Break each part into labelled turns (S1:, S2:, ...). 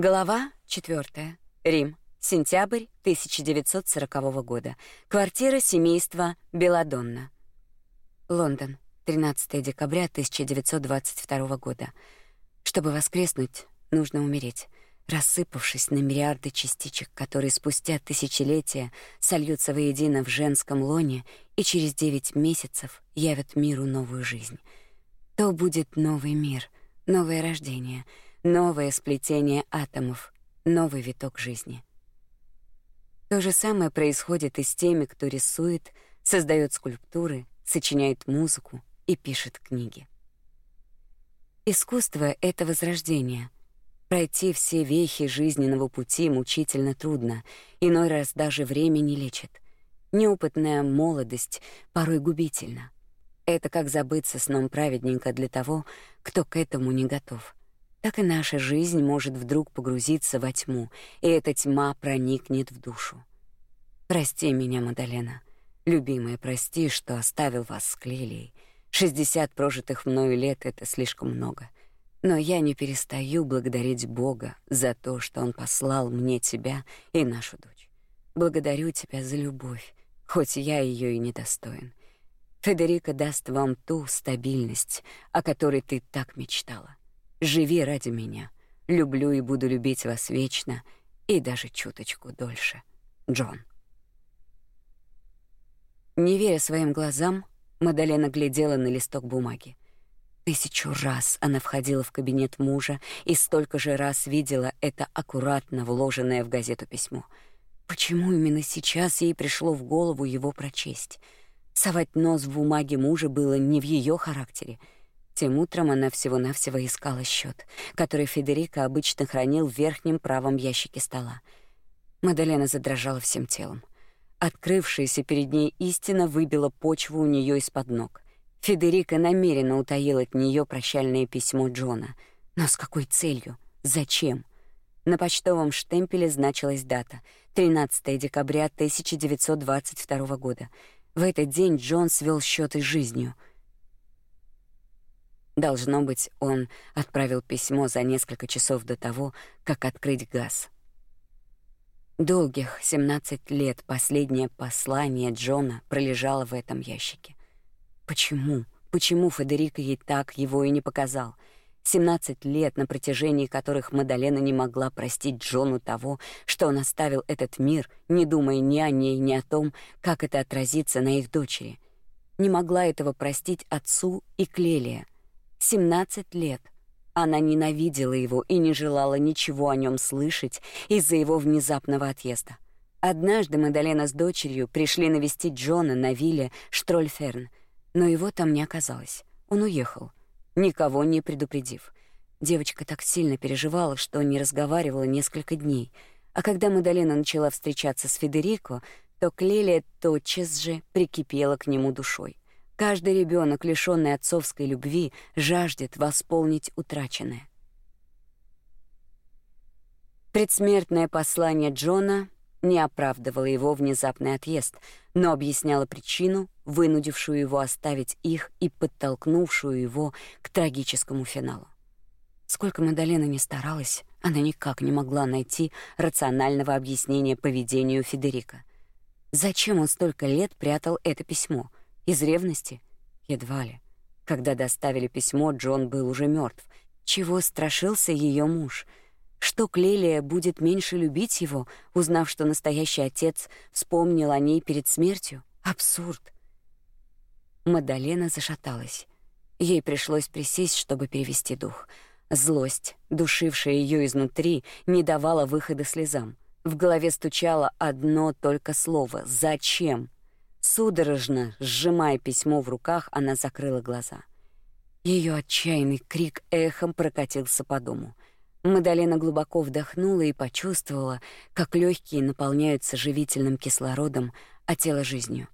S1: Глава 4. Рим. Сентябрь 1940 года. Квартира семейства Беладонна. Лондон. 13 декабря 1922 года. Чтобы воскреснуть, нужно умереть, рассыпавшись на миллиарды частичек, которые спустя тысячелетия сольются воедино в женском лоне и через девять месяцев явят миру новую жизнь. То будет новый мир, новое рождение — новое сплетение атомов, новый виток жизни. То же самое происходит и с теми, кто рисует, создает скульптуры, сочиняет музыку и пишет книги. Искусство — это возрождение. Пройти все вехи жизненного пути мучительно трудно, иной раз даже время не лечит. Неопытная молодость порой губительна. Это как забыться сном праведника для того, кто к этому не готов так и наша жизнь может вдруг погрузиться во тьму, и эта тьма проникнет в душу. Прости меня, Мадалена. Любимая, прости, что оставил вас с Клелией. Шестьдесят прожитых мною лет — это слишком много. Но я не перестаю благодарить Бога за то, что Он послал мне тебя и нашу дочь. Благодарю тебя за любовь, хоть я ее и недостоин. Федерико даст вам ту стабильность, о которой ты так мечтала. Живи ради меня. Люблю и буду любить вас вечно и даже чуточку дольше. Джон. Не веря своим глазам, Мадалена глядела на листок бумаги. Тысячу раз она входила в кабинет мужа и столько же раз видела это аккуратно вложенное в газету письмо. Почему именно сейчас ей пришло в голову его прочесть? Совать нос в бумаге мужа было не в ее характере — тем утром она всего-навсего искала счет, который Федерико обычно хранил в верхнем правом ящике стола. Мадалена задрожала всем телом. Открывшаяся перед ней истина выбила почву у нее из-под ног. Федерико намеренно утаил от нее прощальное письмо Джона. Но с какой целью? Зачем? На почтовом штемпеле значилась дата — 13 декабря 1922 года. В этот день Джон свел счеты с жизнью — Должно быть, он отправил письмо за несколько часов до того, как открыть газ. Долгих 17 лет последнее послание Джона пролежало в этом ящике. Почему? Почему Федерико ей так его и не показал? 17 лет, на протяжении которых Мадалена не могла простить Джону того, что он оставил этот мир, не думая ни о ней, ни о том, как это отразится на их дочери. Не могла этого простить отцу и Клелия — 17 лет. Она ненавидела его и не желала ничего о нем слышать из-за его внезапного отъезда. Однажды Мадалена с дочерью пришли навестить Джона на вилле Штрольферн, но его там не оказалось. Он уехал, никого не предупредив. Девочка так сильно переживала, что не разговаривала несколько дней. А когда Мадалена начала встречаться с Федерико, то Клелия тотчас же прикипела к нему душой. Каждый ребенок, лишённый отцовской любви, жаждет восполнить утраченное. Предсмертное послание Джона не оправдывало его внезапный отъезд, но объясняло причину, вынудившую его оставить их и подтолкнувшую его к трагическому финалу. Сколько Мадалена ни старалась, она никак не могла найти рационального объяснения поведению Федерика. Зачем он столько лет прятал это письмо? Из ревности? Едва ли. Когда доставили письмо, Джон был уже мертв. Чего страшился ее муж? Что Клелия будет меньше любить его, узнав, что настоящий отец вспомнил о ней перед смертью? Абсурд. Мадалена зашаталась. Ей пришлось присесть, чтобы перевести дух. Злость, душившая ее изнутри, не давала выхода слезам. В голове стучало одно только слово: "Зачем?" Судорожно сжимая письмо в руках, она закрыла глаза. Ее отчаянный крик эхом прокатился по дому. Мадалена глубоко вдохнула и почувствовала, как легкие наполняются живительным кислородом, а тело жизнью.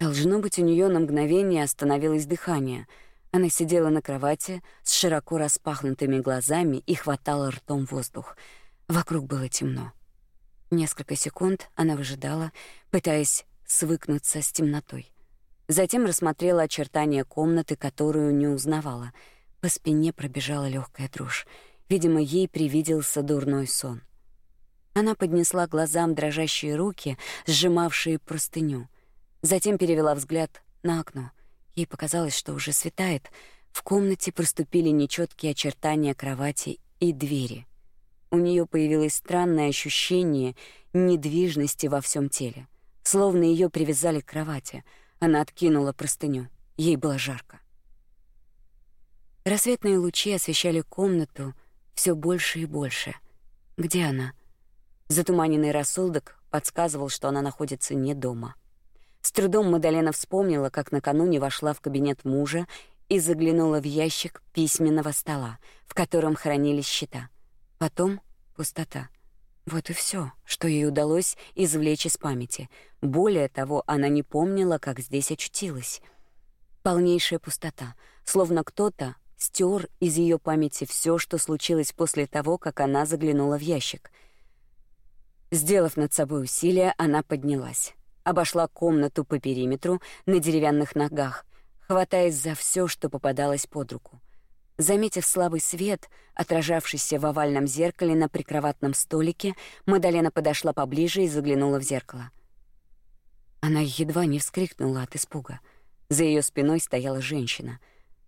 S1: Должно быть, у нее на мгновение остановилось дыхание. Она сидела на кровати с широко распахнутыми глазами и хватала ртом воздух. Вокруг было темно. Несколько секунд она выжидала, пытаясь свыкнуться с темнотой. Затем рассмотрела очертания комнаты, которую не узнавала. По спине пробежала легкая дрожь. Видимо, ей привиделся дурной сон. Она поднесла глазам дрожащие руки, сжимавшие простыню. Затем перевела взгляд на окно. Ей показалось, что уже светает. В комнате проступили нечеткие очертания кровати и двери. У нее появилось странное ощущение недвижности во всем теле, словно ее привязали к кровати. Она откинула простыню. Ей было жарко. Рассветные лучи освещали комнату все больше и больше. Где она? Затуманенный рассудок подсказывал, что она находится не дома. С трудом Мадалена вспомнила, как накануне вошла в кабинет мужа и заглянула в ящик письменного стола, в котором хранились счета. Потом пустота. Вот и все, что ей удалось извлечь из памяти. Более того, она не помнила, как здесь очутилась. Полнейшая пустота, словно кто-то стер из ее памяти все, что случилось после того, как она заглянула в ящик — Сделав над собой усилие, она поднялась, обошла комнату по периметру на деревянных ногах, хватаясь за все, что попадалось под руку. Заметив слабый свет, отражавшийся в овальном зеркале на прикроватном столике, Мадалена подошла поближе и заглянула в зеркало. Она едва не вскрикнула от испуга. За ее спиной стояла женщина.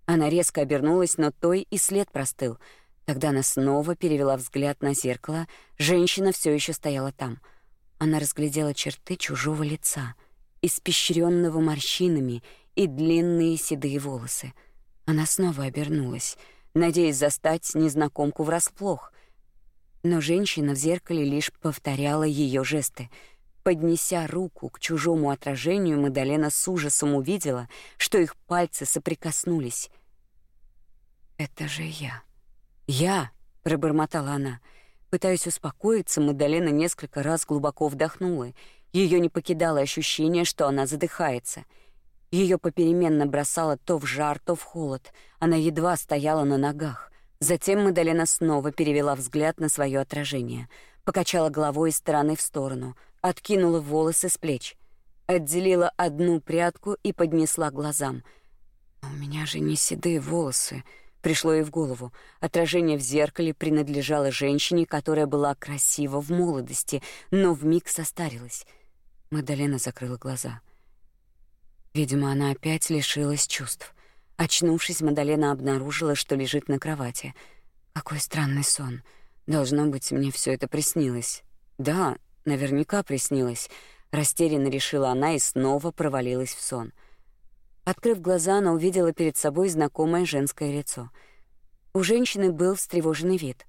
S1: Она резко обернулась, но той и след простыл — Тогда она снова перевела взгляд на зеркало. Женщина все еще стояла там. Она разглядела черты чужого лица, испещренного морщинами и длинные седые волосы. Она снова обернулась, надеясь застать незнакомку врасплох. Но женщина в зеркале лишь повторяла ее жесты. Поднеся руку к чужому отражению, Мадалена с ужасом увидела, что их пальцы соприкоснулись. «Это же я», «Я», — пробормотала она. Пытаясь успокоиться, Мадалена несколько раз глубоко вдохнула. Ее не покидало ощущение, что она задыхается. Ее попеременно бросало то в жар, то в холод. Она едва стояла на ногах. Затем Мадалена снова перевела взгляд на свое отражение, покачала головой из стороны в сторону, откинула волосы с плеч, отделила одну прядку и поднесла к глазам. «У меня же не седые волосы», Пришло ей в голову. Отражение в зеркале принадлежало женщине, которая была красива в молодости, но вмиг состарилась. Мадалена закрыла глаза. Видимо, она опять лишилась чувств. Очнувшись, Мадалена обнаружила, что лежит на кровати. Какой странный сон. Должно быть, мне все это приснилось. Да, наверняка приснилось. Растерянно решила она и снова провалилась в сон. Открыв глаза, она увидела перед собой знакомое женское лицо. У женщины был встревоженный вид.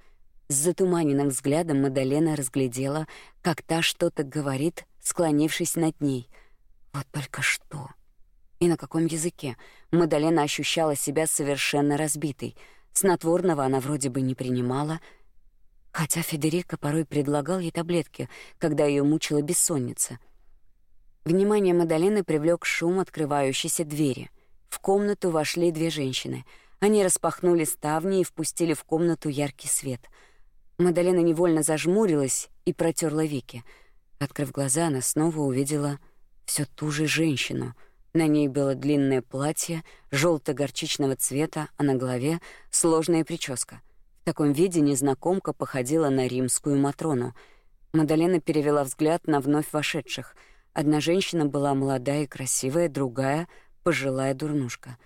S1: С затуманенным взглядом Мадалена разглядела, как та что-то говорит, склонившись над ней. Вот только что. И на каком языке? Мадалена ощущала себя совершенно разбитой. Снотворного она вроде бы не принимала, хотя Федерико порой предлагал ей таблетки, когда ее мучила бессонница — Внимание Мадалины привлек шум открывающейся двери. В комнату вошли две женщины. Они распахнули ставни и впустили в комнату яркий свет. Мадалена невольно зажмурилась и протерла веки. Открыв глаза, она снова увидела всю ту же женщину. На ней было длинное платье желто-горчичного цвета, а на голове сложная прическа. В таком виде незнакомка походила на римскую матрону. Мадалена перевела взгляд на вновь вошедших — Одна женщина была молодая и красивая, другая — пожилая дурнушка.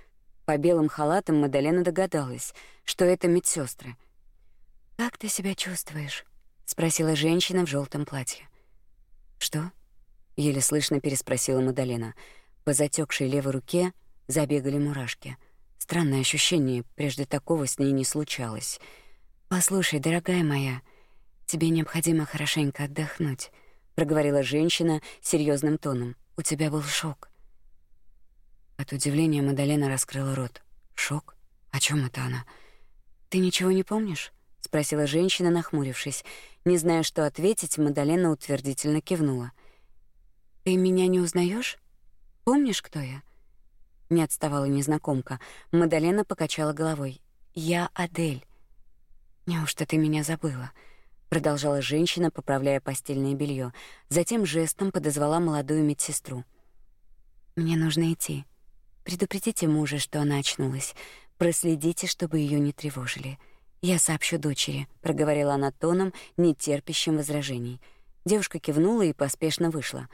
S1: По белым халатам Мадалена догадалась, что это медсестры. «Как ты себя чувствуешь?» — спросила женщина в желтом платье. «Что?» — еле слышно переспросила Мадалена. По затекшей левой руке забегали мурашки. Странное ощущение, прежде такого с ней не случалось. «Послушай, дорогая моя, тебе необходимо хорошенько отдохнуть» проговорила женщина серьезным тоном. У тебя был шок. От удивления Мадалена раскрыла рот. Шок? О чем это она? Ты ничего не помнишь? спросила женщина, нахмурившись. Не зная, что ответить, Мадалена утвердительно кивнула. Ты меня не узнаешь? Помнишь, кто я? Не отставала незнакомка. Мадалена покачала головой. Я Адель. Неужто ты меня забыла? продолжала женщина, поправляя постельное белье. Затем жестом подозвала молодую медсестру. Мне нужно идти. Предупредите мужа, что она очнулась. Проследите, чтобы ее не тревожили. Я сообщу дочери, проговорила она тоном, не терпящим возражений. Девушка кивнула и поспешно вышла.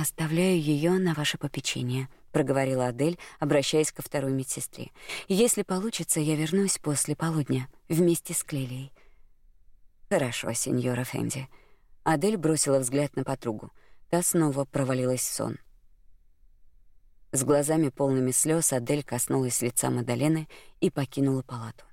S1: Оставляю ее на ваше попечение, проговорила Адель, обращаясь ко второй медсестре. Если получится, я вернусь после полудня вместе с Клелией. Хорошо, сеньора Фенди. Адель бросила взгляд на подругу. Та снова провалилась в сон. С глазами полными слез Адель коснулась лица Мадалены и покинула палату.